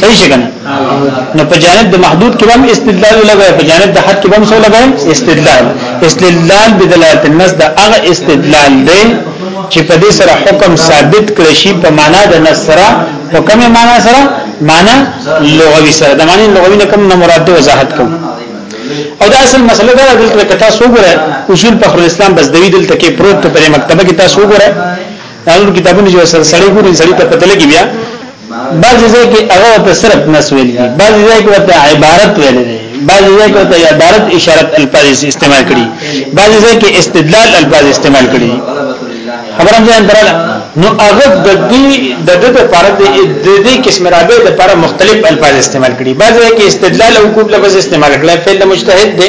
صحیح شي کنه نو په جانب د محدود کې هم استدلال لګوي په جانب د حد کې هم څه لګوي استدلال استدلال بدلالت النص د هغه استدلال دی چې په دې سره حکم ثابت کړي شي په معنا د نص سره په کومه معنا سره معنا لغوي سره د معنی لغوي نه کوم نه مراد دی وضاحت کوم او دا اصل مسله دا دلته کتا سو ګره اصول په خپل اسلام بس دوی دلته کې پروت په مکتبه کې تاسو ګره دا نور کتابونه جو سره سړی ګوري سړی ته پته لګي بیا بعضی ځای کې هغه ته صرف نس ویل دي بعضی ځای کې ته عبارت ویل دي بعضی ځای کې ته عبارت اشارت الفاظ استعمال کړي بعضی ځای کې استدلال الفاظ استعمال کړي خبرم ځان دراله نو هغه د دې د دې لپاره د دې قسم رابع لپاره مختلف الفاظ استعمال کړي بعضی ځای کې استدلال او کوم لفظ استعمال کړي فعل مجتهد دی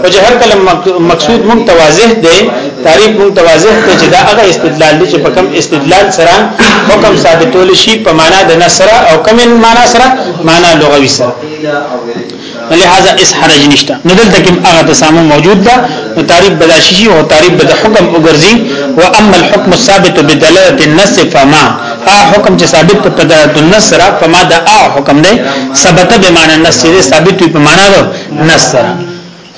خو چې هر کله مقصود مونږ توازح دی تعریف مونږ توازح دی چې دا هغه استدلال دی چې په کم استدلال سره حکم ثابتول شي په معنا د نصره او کم معنا سره معنا لغوي سره لہذا اس حرج نشتا نو دلته کوم هغه تسامح موجود ده نو تعریف بلا شي او تعریف بد حکم وګرځي و اما الحكم الثابت بدلاله النص فما ا حکم چې ثابت په تدارت النص را فما دا ا حکم دی ثبت به معنی النص ثابت په معنا ده نس سره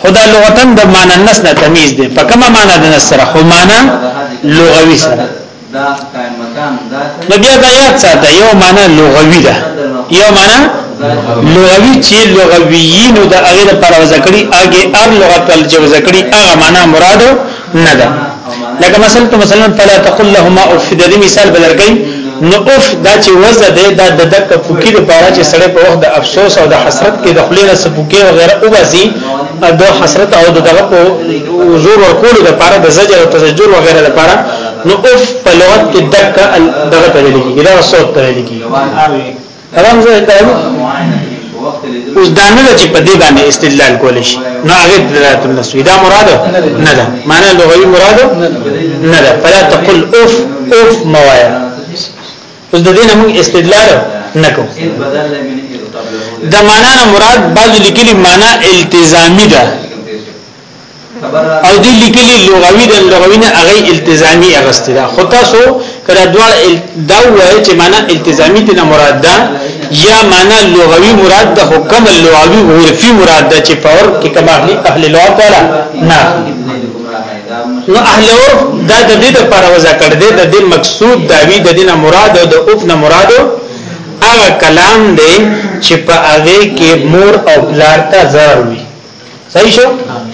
خدا لغتا د معنا نس نه تمیز دی په کومه معنا د نس سره خو معنا لغوي سره دا قائم مقام دا نو بیا دا یاد ساته یو معنا لغوي ده یو معنا لغوي چې لغویینو د هغه لپاره ذکرې هغه ار لغت ول چې ذکرې هغه معنا مراد نه ده لکه مثلا ته مثلا فلا تقل لهما اف د دې مثال بدرګي نو اف دا چې وزه ده دا د دک پوکي د پاره چې سړی په وخت د افسوس او د حسرت کې د خلینا سپوکي او غیره او باسي د حسرت او د دغه په زور ورکول د پاره د زجر او تزجر و غیره د پاره نو اف په لغت کې دک دغه ته لګي دا صوت ته لګي تمام زه تعلق اوس دا نه چې په دې باندې استدلال کول شي نو هغه دلالت النص دا مراد نه ده معنی لغوي مراد نه ده فلا تقل اوف اوف موایا اوس د دې نه موږ استدلال نه کوو د معنا نه مراد بعض لیکلي معنا التزامي ده او دې لیکلي لغوي د لغوي نه هغه التزامي اغستې ده خو تاسو کړه دوه دا وایي چې معنا التزامي ته مراد ده یا معنا لغوي مراد ده حکم لغوي عرفي مراد ده چې پاور کې کما اهل اهل لغت والا نه نو اهل عرف دا د دې لپاره وځه کړ دې د دې مقصود دا وی د دې نه مراد او د اوف نه مراد هغه کلام دی چې په هغه کې مور او پلار ته ضرر وي صحیح شو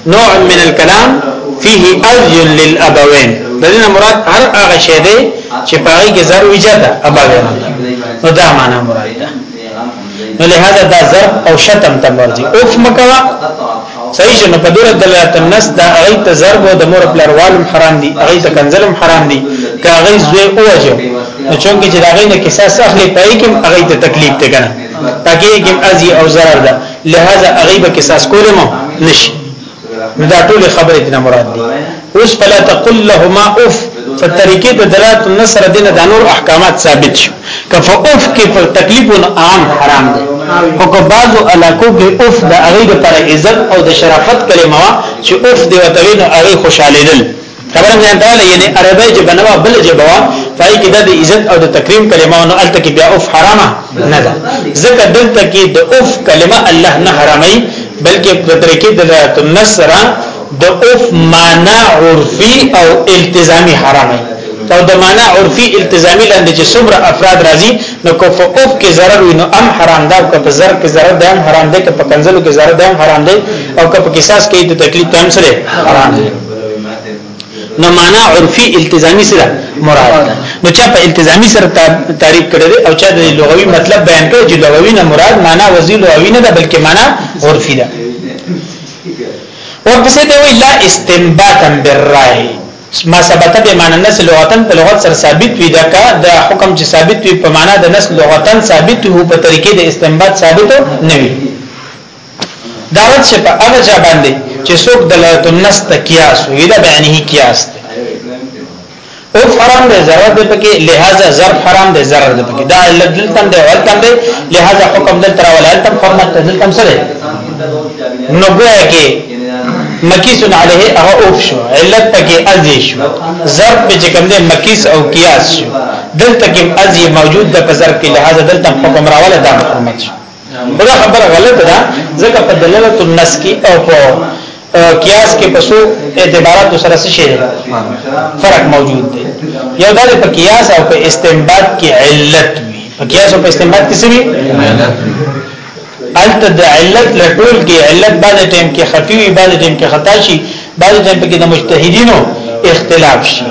نوع من الكلام فيه اذي للابوين دغه مراد هر هغه شی دی چې پای کې زر وجد ابوين نو دا معنا مراد ده نو لہذا دا زر او شتم ته مرجي اوف مکوا صحیح شنو په دغه دلالت النص دا هغه ته ضرب او د مور پلار والم حرام دي هغه ته کنزلم حرام دي که هغه زوی اوجه نو چونګې چې دا غي نه کیسه اخلي پای کې هغه ته تکلیف ته کنه تاکي کې ازي او zarar ده لہذا هغه به قصاص کول مو نشي دا ټول خبرې دې مراد دي اوس فلا تقل لهما اف فطریقې د دلالت نصر دینه د نور احکامات ثابت شو کف اف کې پر تکلیف عام حرام دي او که بعضو علاقو کې اف د هغه لپاره عزت او د شرافت کلمه چې اف دی وتوی نو هغه خوشاله دي خبره مې دا یعنی عربی جبه نه بل جبه وا پای کې د عزت او د تکریم کلمه نو الته کې بیا اوف حرامه نه ده ځکه دلته کې د اوف کلمه الله نه حرامي بلکې په طریقې د نصر د اوف معنا عرفي او التزامي حرامي او د معنا عرفي التزامي لاندې چې څومره افراد راځي نو کو په اوف کې ضرر وي نو ام حرام ده او په زر کې ضرر ده ام حرام ده که په کنزلو کې ضرر ده ام حرام ده او که په قصاص کې د تکلیف تم سره حرام ده نو معنا عرفي التزامي سره مراد ده نو چا په التزامي سره تعریف کړی او چا د لغوي مطلب بیان کړی چې لغوي نه مراد معنا وزي لغوي نه ده بلکې معنا عرفي ده ورپسې دی وی لا استنباطا بالرای ما ثبت به معنا نس لغتن په لغت سره ثابت وي دا کا د حکم چې ثابت وي په معنا د نس لغتن ثابت وي په طریقې د استنباط ثابت نه وي دا رد شي په هغه چا باندې چې څوک دلالت النص ته قیاس وي دا بیانه قیاس دی او حرام دی ضرر دی پکې لہذا ضرب حرام دی ضرر دی پکې دا علت دلتم دی ولتم دی لہذا حکم دلته ولالتم فرمت دلتم سره نو ګویا کې مکیس علیه هغه اوف شو علت پکې ازی شو ضرب په کوم دی مکیس او قیاس شو دلته کې ازی موجود د په ضرب کې لہذا دلته حکم راواله دا حکومت شو بل خبر غلط ده ځکه په دلالت النس کې او په قیاس کې په څو اعتبارات سره څه شي فرق موجود دی یو دا په قیاس او په استنباط کې علت وي په قیاس او په استنباط کې څه وي علت د علت لټول کې علت بعد ټیم کې خفي وي بعد ټیم کې خطا شي بعد ټیم کې د مجتهدینو اختلاف شي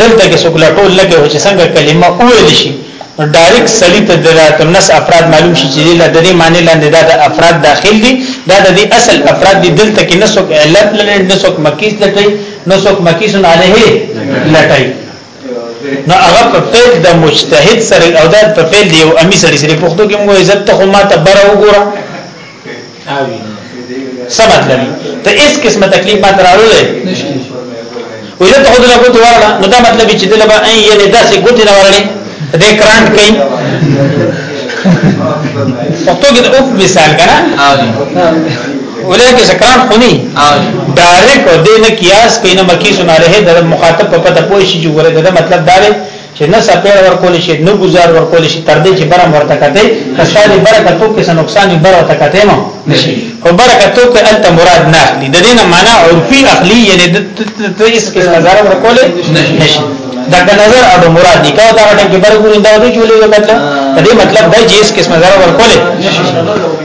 دلته کې څوک لټول نه کوي چې څنګه کلمه وویل شي ډایرک سړی ته دلالت النص افراد معلوم شي چې له دې معنی لاندې دا د افراد داخل دي دا د اصل افراد دي دلته کې نسوک علت لري نسوک مکیس لټي نسوک مکیس علیه لټي نو هغه په فعل د مجتهد سره او د په فعل دی او امی سره سره پښتو کې موږ عزت ته خو ما ته بره وګوره اوی څه مطلب ته اس قسمه تکلیف ما تراولې ویل ته خود له کوته ورلا نو دا مطلب چې دلته به ان یې داسې ګوتې نه ورلې دې کرانټ کوي پښتو کې اوف مثال کنه ولې کې سکران خوني ډایرک دې نه کیاس کینه مکی سناره د مخاطب په پته پوه شي چې ګوره دا مطلب دا دی چې نه سپېړ ورکول شي نه گزار ورکول شي تر دې چې برم ورته کته کساني برکتو کې څه نقصان بر ورته کته مو نشي او برکتو کې انت مراد نه اخلي د دې نه معنا عرفي اخلي یعنی د اس کې نظر ورکول نشي دا د نظر او د مراد نه کاوه دا ټکی برګورین دا دوی چولې وکړه دې مطلب دا چې اس کې نظر ورکول نشي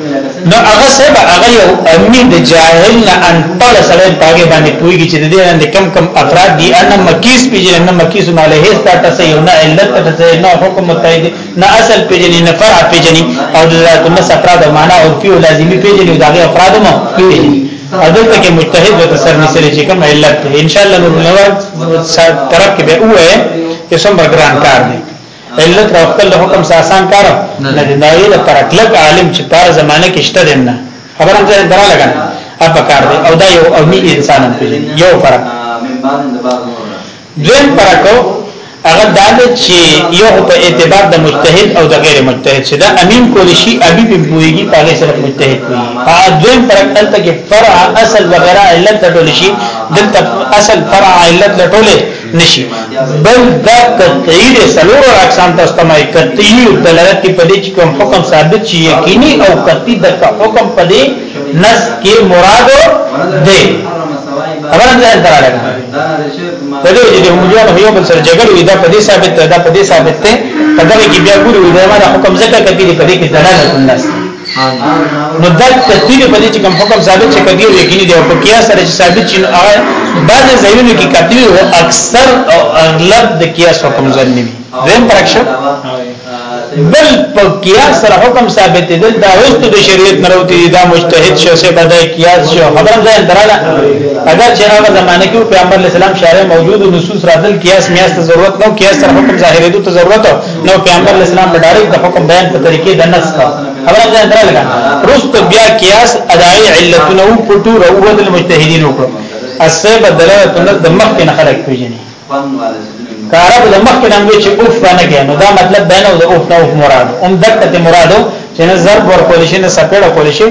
نو هغه سبب هغه یو امین د جاهل نه ان پړ سره پاګې باندې پويږي چې د دې باندې کم کم افراد دي ان مکیس پیژنې نه مکیس نه له هیڅ پټه سي یو نه علت پټه سي نه حکم متعید نه اصل پیژنې نه فرع پیژنې او د ذات نه افراد معنا او فی لازمی پیژنې دا غي افراد مو پیژنې اذن کې مجتهد و تسر نسل چې کوم علت ان شاء الله نور نور طرف کې به وې چې څومره ګران کار دی علت را خپل حکم سره آسان کار نه دی دا یو ترکلک عالم چې په زمانه کې شته نه خبره ځای درا لګا اپ کار دی او دا یو اومی انسان دی یو فرق دین فرق هغه دا چې یو په اعتبار د مجتهد او د غیر مجتهد چې دا امین کول شي ابي په بوېږي په هغه سره مجتهد وي ا دویم فرق تلته کې فرع اصل وغیرہ علت ټول شي دلته اصل فرع علت ټول نشي بل دا قطعی د سلور اقسام تاسو ته مای قطعی او دلالت په دې چې کوم حکم ثابت شي یقیني او قطعی د حکم په دې نس کې مراد دی خبره ده دراله په دې چې موجود یو بل سره جګړه وي دا په دې ثابت ده دا په دې ثابت ده په دغه کې بیا ګورو دا حکم ځکه کوي په دې کې دلالت نس نو دا تدبیر په دې چې کوم حکم ثابت شي کدی او یقیني دی او په قیاس سره چې ثابت شي هغه بعض ځایونو کې کتلی او اکثر او اغلب د قیاس حکم ځل نه وي زم پرکشه بل په قیاس سره حکم ثابت دی دا وست د شریعت نه راوتی دا مجتهد شو سه بدای قیاس شو خبره ده دراله اگر چې هغه زمانه کې پیغمبر اسلام شارع موجود نصوص راځل قیاس میاست ضرورت نو قیاس سره حکم ظاهرې ته ضرورت نو پیغمبر اسلام په ډایرک د حکم بیان په طریقې د نص کا خبره ده درا لگا رست بیا قیاس ادائی علتونه او پټو روت المجتهدین وکړو اسباب دلالت النص د مخ نه خلق پیژني کارب د مخ نه چې اوف باندې نو دا مطلب بینه او د اوف نه اوف مراد هم دقت مرادو چې نه ضرب ورکول شي نه سپېړه کول شي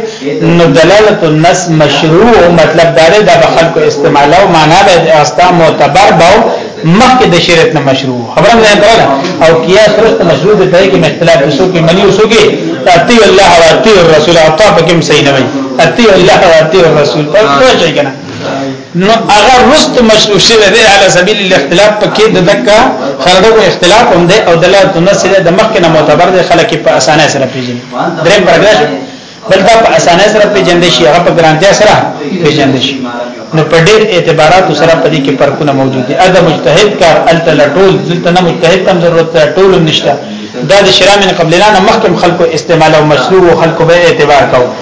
نو دلالت النص مشروع مطلب دا دی د خلکو استعمال او معنا به استا معتبر باو مخکې د شریعت نه مشروع خبره نه کوله او قیاس رست مشروع دی په کې اختلاف وسو کې منی وسو کې اتی الله او اتی الرسول اطاع پکې صحیح نه وي اتی الله او اتی الرسول په څه شي کنه نو هغه رست مشروع شوی دی علی سبیل الاختلاف پکې د دکا خلکو اختلاف هم دی او دلالت نه سره د مخ نه معتبر دی خلک په اسانه سره پیژني درې پرګرش بل دا په اسانه سره پیژند شي هغه په ګرانتیا سره پیژند شي نو په ډېر اعتبارات سره په دې کې فرقونه موجود دي ادا مجتهد کار الته لټول ځلته نه مجتهد تم ضرورت ټول نشته دا د شرع من قبلنا مخکم خلکو استعمال او مشروع او خلکو به اعتبار کاو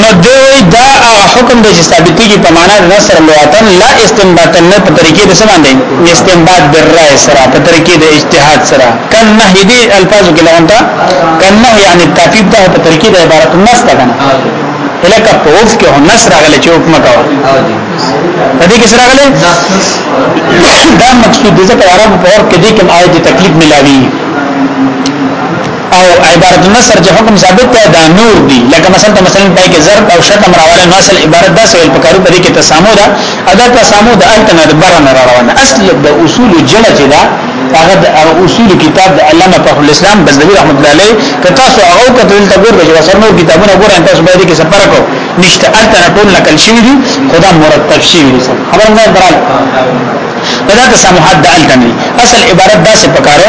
نو دی وایي دا هغه حکم دی چې ثابتېږي په معنا د نصر لغتن لا استنباطا نه په طریقې د څه باندې استنباط بالرأي سره په طریقې د اجتهاد سره کن نه دې الفاظو کې لغونتا کن نه یعنی تفیب ده په طریقې د عبارت النص ده کنه الکه په اوف کې هم نصر غلې چې حکم کاوه په دې کې سره غلې دا مقصود دې ته عرب په اور کې دې کوم آیت تکلیف ملاوي او عبارت النصر چې حکم ثابت دی دا نور دی لکه مثلا مثلا پای کې ضرب او شتم راواله نو اصل عبارت دا سویل پکارو پدې کې تسامو ده ادا تسامو ده الته نه بره نه روانه اصل د اصول جنه چې دا هغه د اصول کتاب د علامه فخر الاسلام بزدوی رحمت الله علیه که تاسو هغه کتل ته ګور بجو سره نو کتابونه ګور تاسو باندې کې سفر کو نشته الته ټول نقل شوی دي خدا مرتب شوی دي خبر نه درال دا تسامحات د الته نه اصل عبارت دا څه پکارو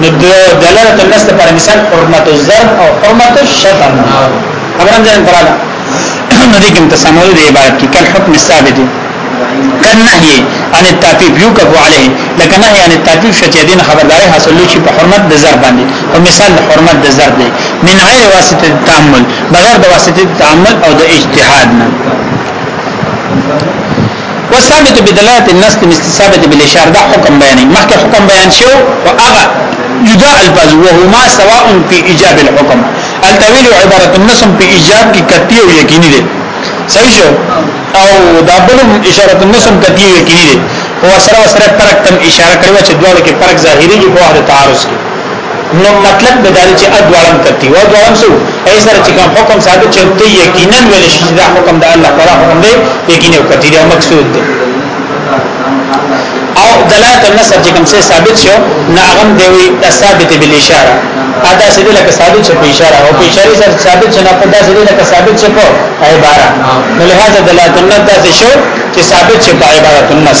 نو دلالت النص پر مثال حرمت الزر او حرمت الشتم خبرم ځان دراله نو دې کوم تسامح دی عبارت کې کله حکم ثابت دی کنهی ان التعفیف یوکف علیه لکه نهی ان التعفیف شته دین خبرداري حاصل شي په حرمت د زر باندې او مثال د حرمت د زر دی من غیر واسطه تعامل بغیر د واسطه تعامل او د اجتهاد نه وثابت بدلالت النص مثل ثابت بالاشار دا حکم بیانې مخکې حکم بیان شو او هغه جدا الفاظ وهما سواء في ايجاب الحكم التويل عبارت النص په ايجاب کې قطعي او یقیني دي صحیح شو او دا بلم اشاره النص قطعي او یقیني دي هو سره سره فرق تم اشاره کړو چې دواړو کې فرق ظاهري کې په وحده تعارض کې نو مطلب به دا چې ادوارم کتی و ادوارم سو ای سره چې کوم حکم ثابت چې ته یقینا ویل شي دا حکم د الله تعالی حکم دی یقینا کتی دا مقصود دی او دلالت النص چې کوم څه ثابت شو نه هغه دی وی ثابت بل اشاره ادا سید لکه ثابت شو په اشاره او په اشاره سره ثابت شنه په داسې دی لکه ثابت شو په عبارت نو لهدا دلالت النص داسې شو چې ثابت شو په عبارت النص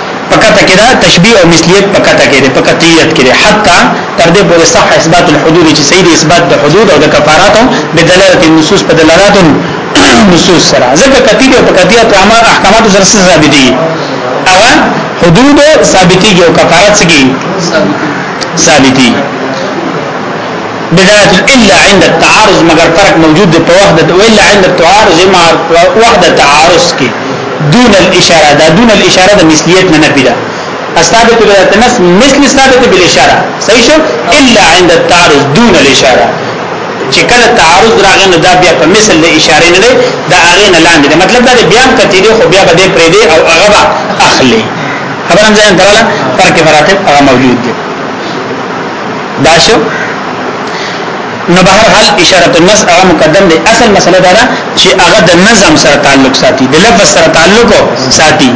پکته کې دا تشبیه او مثلیت پکته کې ده پکتیت کې ده حتی تر دې پورې صح اثبات الحدود چې صحیح دي اثبات د حدود او د کفارات په دلالت النصوص په دلالت نصوص سره ځکه کتی او پکتیت عامه احکامات سره ثابت دي او حدود ثابتي او کفارات سګي ثابتي بدايه الا عند التعارض مگر فرق موجود په وحدت او الا عند التعارض مع وحده تعارض کې دون الاشاره دا دون الاشاره د مثلیت نه نفي ده استابت بالتنس مثل استابت بالاشاره صحیح شو الا عند التعارض دون الاشاره چې کله تعارض راغی نو دا بیا په مثل د اشاره نه ده دا هغه نه لاندې ده مطلب دا بیا هم کتلی خو بیا به دې پرې دی او هغه به اخلي خبر هم ځان دراله فرق مراتب هغه موجود دي دا شو نو به هر حال اشاره النص هغه مقدم دی اصل مسله دا ده چې هغه د نظم سره تعلق ساتي د لفظ سره تعلق ساتي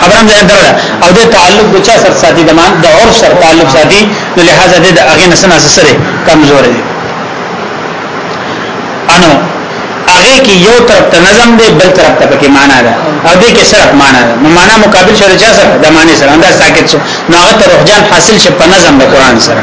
خبرم ځای درله او د تعلق د چا سره ساتي د مان د عرف سره تعلق ساتي نو لہذا د هغه نسنه سره کمزور دی انو هغه کې یو طرف ته نظم دی بل طرف ته پکې معنا ده او دې کې صرف معنا ده نو معنا مقابل شوه چا سره د معنی سره دا ساکت شو نو هغه ته رجحان حاصل شي په نظم د قران سره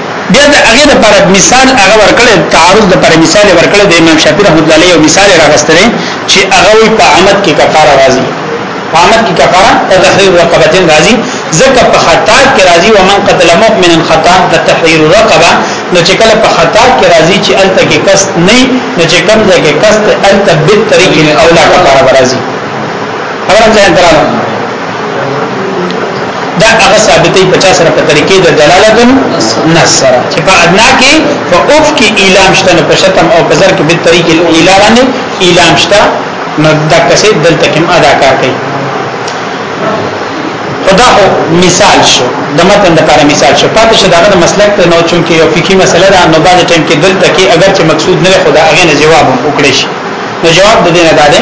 بیا د هغه د پر مثال هغه ورکړی تعارض د پر مثال ورکړی د امام شافعي رحمت الله علیه مثال راغستره چې هغه وی په عمد کې کفاره راځي په عمد کې کفاره او تحریر رقبتين راځي ځکه په خطا کې راځي و من قتل مؤمنا خطا د تحریر رقبه نو چې کله په خطا کې راځي چې الته کې قصد نه نو چې کم ځای کې قصد الته به طریق الاولا کفاره راځي خبره ځان درانه دا هغه ثابتې په چا سره په طریقې د دلالت نص سره چې په ادنا کې په اوف کې اعلان شته نو په شتم او په زر کې په طریق الاله باندې اعلان شته نو دا کسې دلته کوم ادا کار کوي خدا هو مثال شو د متن لپاره مثال شو پاتې شو داغه مسلک ته نو چون کې یو فقہی مسله ده نو بعد ټیم کې دلته کې اگر چې مقصود نه خدا هغه نه جواب وکړي نو جواب د دې نه ده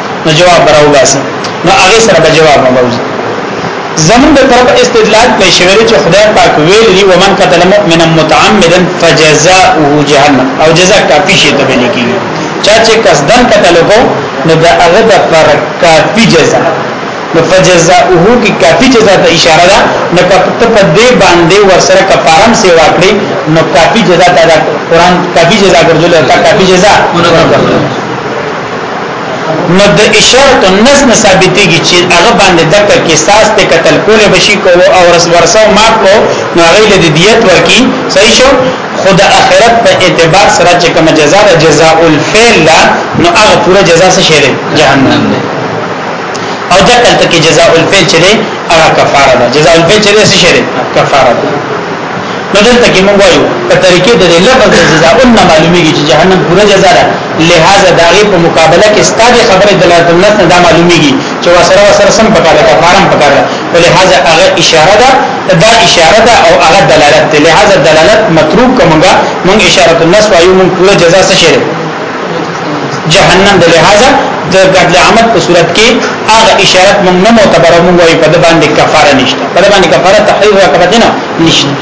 نو جواب راو باسي نو هغه سره به جواب موجود زمون د طرف استدلال په شویل چې خدای پاک ویل دی ومن قتل مؤمنا متعمدا فجزاؤه جهنم او جزاء کافی شی ته ویل کیږي چا چې قصدن قتل کو نو دا هغه د پر کافی جزاء نو فجزاؤه کی کافی جزاء ته اشاره ده نو کته په دې باندې ورسره کفارم سی واکړي نو کافی جزاء ته قرآن کافی جزاء ګرځول او کافی جزاء نو د اشارت النس نه ثابتېږي چې هغه باندې د قصاص ته قتل کول بشي کو او رس ورسو مات کو نو هغه له دیت ورکی صحیح شو خود اخرت په اعتبار سره چې کوم جزاء د جزاء الفعل لا نو هغه پوره جزاء څه شي جهنم ده او دا کله کې جزاء الفعل چې هغه کفاره ده جزاء الفعل چې څه شي کفاره ده نو دلته کې موږ وایو په طریقې د لفظ د جزاء ان معلومیږي چې جهنم پوره جزاء ده لہذا دا غي په مقابله کې ستاسو خبره دلالت النص نه دا معلومیږي چې وسره وسره سم پکاره ده فارم پکاره ده ولهذا هغه اشاره ده دا اشاره ده او هغه دلالت ده لہذا دلالت متروک کومګه موږ اشاره النص وایو موږ پوره جزاء څه شي جهنم د لہذا د قتل عامت په صورت کې هغه اشاره مونږ نه معتبر مونږ وي په د باندې کفاره نشته په د باندې کفاره تحریر رکبت نه نشته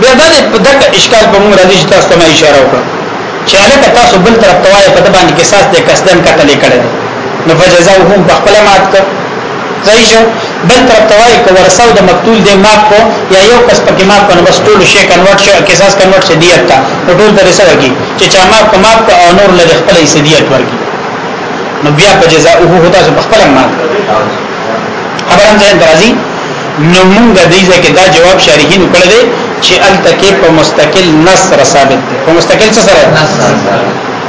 بیا دا په دغه اشکال په مونږ راځي چې تاسو ته اشاره وکړه چې هغه تاسو بل طرف توای په د باندې کې ساس د قصدن قتل کړي نو فجزاهم بخپل مات کړ صحیح شو بل طرف ته وایي کو ورثه د مقتول د ماف کو یا یو کس پکې ماف کنه بس ټول شی کنورټ شو قصاص کنورټ شي دیت ته نو ټول درې سره کی چې چا ماف کو ماف کو او نور له خپل یې دیت ورکی نو بیا په جزاء هو هدا چې خپل ماف خبرم ځین درازي نو موږ د دې ځکه دا جواب شارحین کړل دي چې التکی په مستقل نص سره ثابت دي په مستقل سره نص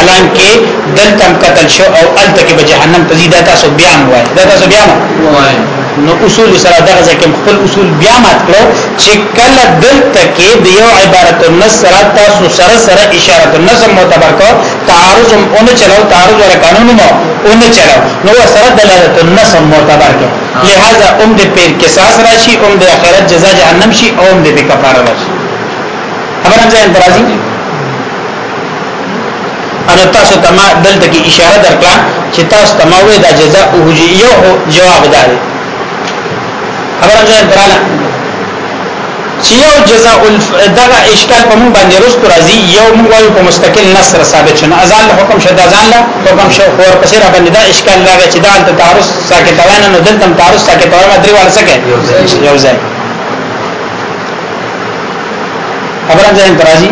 الان کې دلته قتل شو او الته کې به جهنم ته زیاده تاسو بیا مو وای دا تاسو بیا مو وای نو اصول سره دغه ځکه خپل اصول بیا مات کړو چې کله دلته کې د یو عبارت النص سره تاسو سره سره اشاره النص معتبر کو تعارض اون چلو تعارض ور قانون مو اون چلو نو سره دلالت النص معتبر کو لہذا اوم د پیر قصاص راشي اوم د اخرت جزاء جهنم شي اوم د کفاره راشي خبرم ځای درازي انا تاسو ته ما دلته کې اشاره درکړه چې تاسو ته ما وې دا جزاء هجیه هو جواب دار خبره ځان دراله چې یو جزاء دغه اشکال په مون باندې رست راځي یو مون وایو په مستقل نصر ثابت شنه ازان له حکم شدا ځان له حکم شو خور پسې را باندې دا اشکال راغی چې دا د تعارض ساکت وانه نو دلته تعارض ساکت وانه درې وړ سکه یو ځای خبره ځین ترازی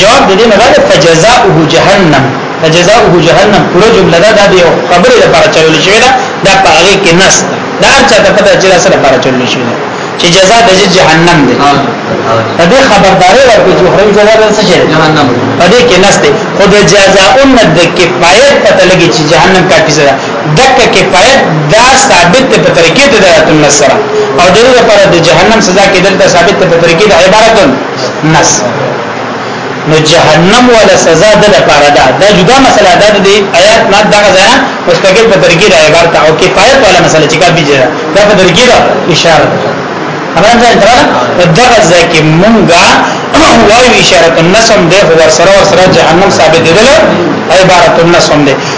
جواب دې نه راځي فجزاؤه جهنم فجزاؤه جهنم پوره جمله دا د خبره لپاره چلول شوی دا د پاره کې نس دا چې د پته چې سره لپاره چلول شوی دا چې جزاء د جهنم دی په دې خبرداري ورکړي چې خوري جزاء د څه شي جهنم په دې کې نس دی خو د جزاء ان د کفایت پته لګي چې جهنم کا کیسه دک کفایت دا ثابت ته په طریقې د دلالت النص سره او د دې لپاره د جهنم سزا کې دلته ثابت ته په طریقې د عبارت النص نو جهنم ولا سزا د لپاره ده دا جدا مسله ده د آیات نه دغه ځای مستقل په طریقې د عبارت او کفایت ولا مسله چې کا بيجه دا په طریقې د اشاره ده هغه ځای دره دغه ځای کې مونږه وایو اشاره النص هم ده ور سره ور سره جهنم ثابت دي عبارت النص هم ده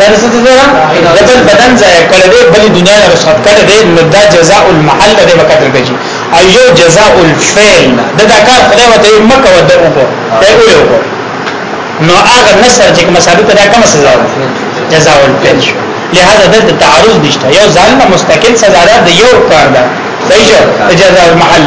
دا څه ته ده بدل بدن ځای کړه دې بل دنیا نه رسخت کړه دې نو دا جزاء المحل دې وکړل کېږي ایو جزاء الفعل دا, دا کار خدای وته مکه وته وکړه دا وکړه نو هغه نصر چې کوم ثابت ده کوم سزا ده جزاء الفعل لہذا د تعارض نشته یو ځان مستقل سزا ده یو کار ده صحیح جزاء المحل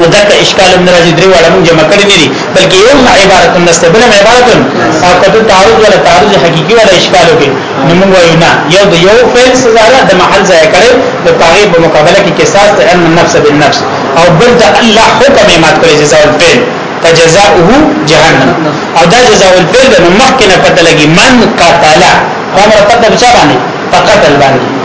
نو دا که اشکال هم راځي درې واړه موږ جمع کړی نه دي بلکې یو عبارت نسته بل عبارت او کله تعارض ولا تعارض حقيقي ولا اشکال وي نو موږ وایو نه یو د یو فعل سزا ده د محل ځای کړي د پاره په مقابله کې قصاص د ان النفس بالنفس او بل د الله حکم یې مات کړی جزاء الفعل فجزاؤه جهنم او دا جزاء الفعل د مخکنه پته لګي من قتل دا مرتب بچا باندې فقط البانه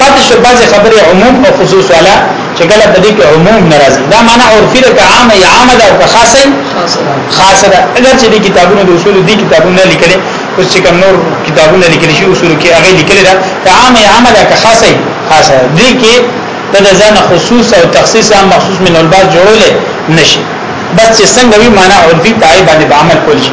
پاتې شو بعضې خبرې عموم او خصوص والا چې کله په دې کې عموم ناراضي دا معنی عرفي ده که عامه یا عامه ده او که خاصه خاصه ده اگر چې دې کتابونو د اصول دي کتابونه لیکلي اوس چې کوم نور کتابونه لیکل شي اصول کې هغه لیکل دا که عامه یا عامه ده که خاصه خاصه دې کې د ځان خصوص او تخصیص هم مخصوص من الباز جوړول نشي بس چې څنګه وی معنی عرفي پای باندې عمل کول شي